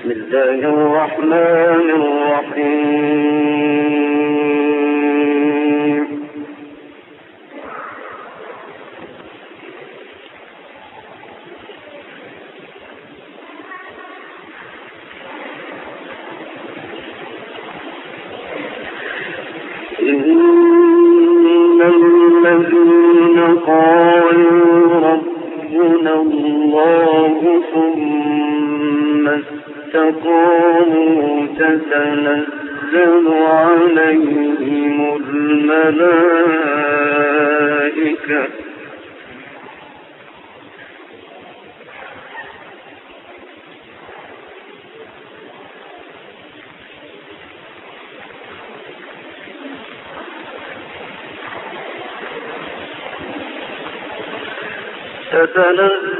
بسم الله الرحمن الرحيم. إن الذين قالوا ربنا الله ثم استقاموا تتنزل عليهم الملائكة. تتنزل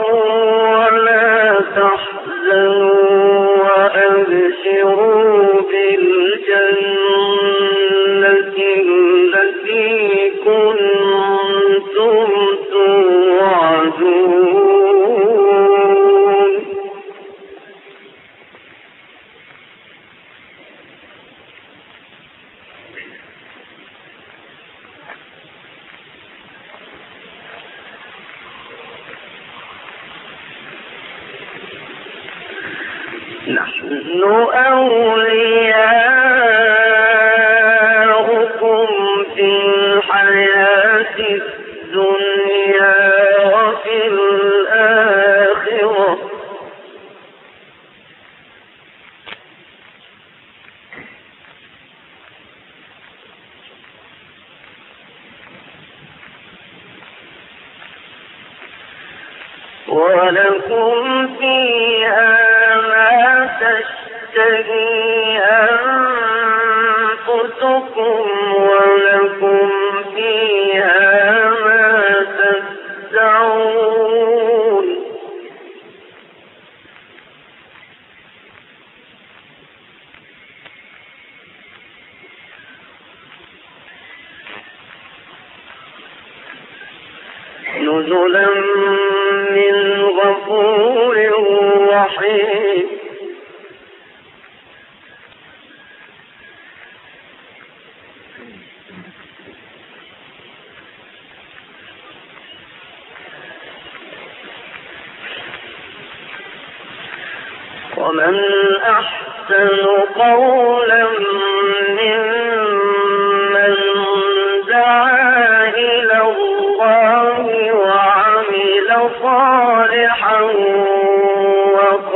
ولكم فيها ما تشتهي أنفسكم. رحيم ومن أحسن قولا ممن دعا إلى الله وعمل صالحا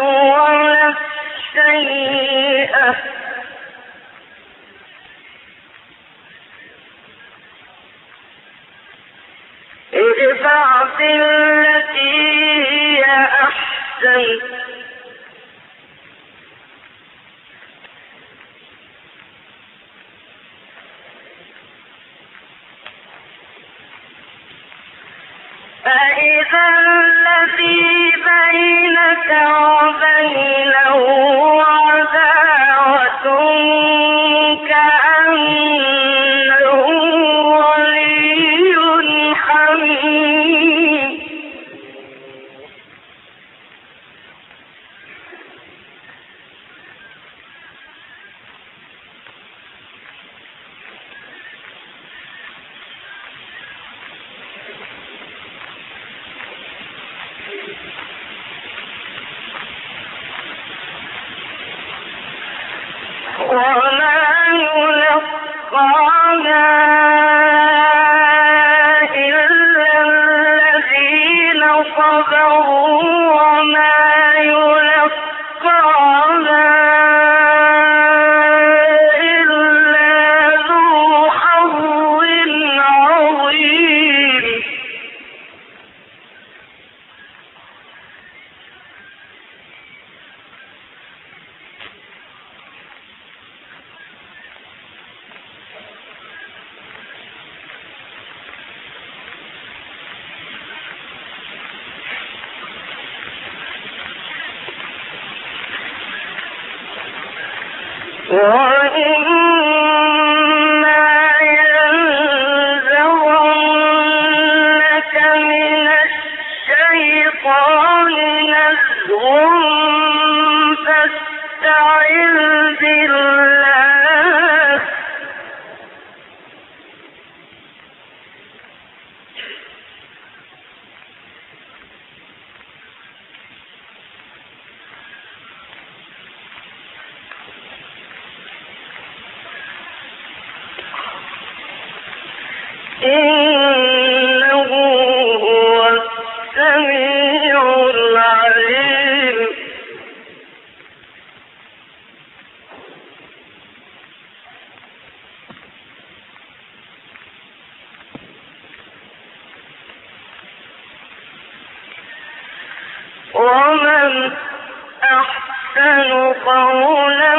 ولا السيئة فإذا الذي بينك وبينه Oh, ومن أحسن قولا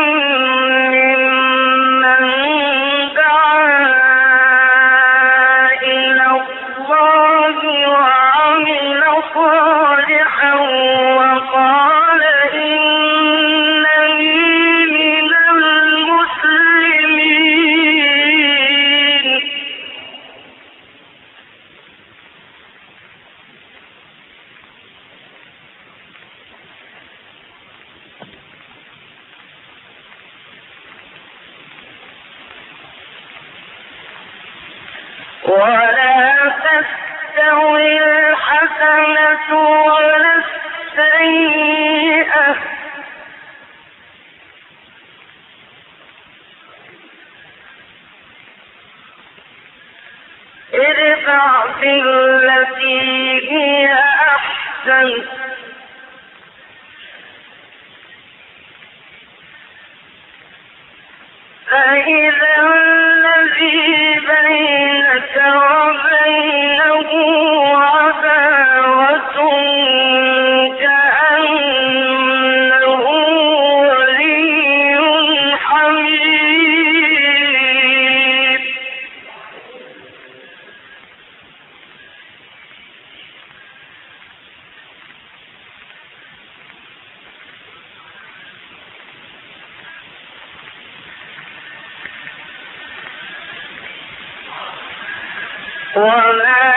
ولا تستوي الحسنة ولا السيئة. ارفع بالتي هي أحسن. فإذا الذي بينك وبينه وما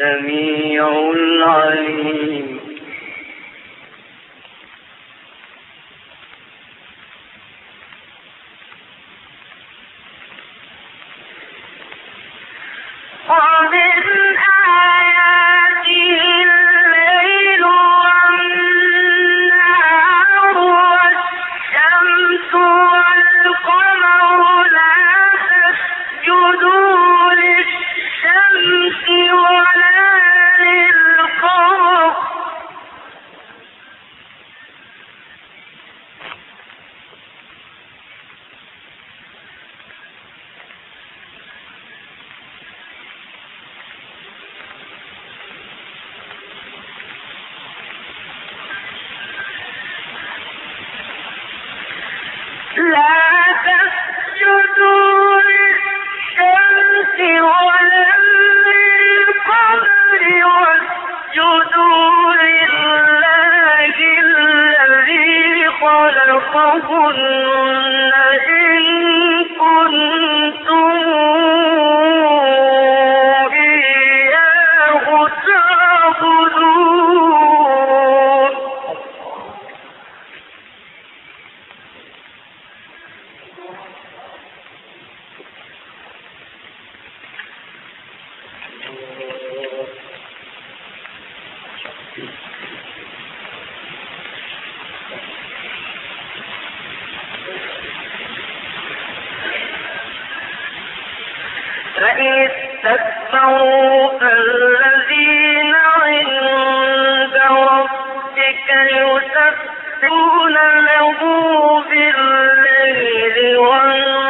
السميع العليم. استكبروا فالذين عند ربك يسبحون له بالليل والنهار.